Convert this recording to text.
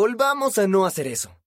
Volvamos a no hacer eso.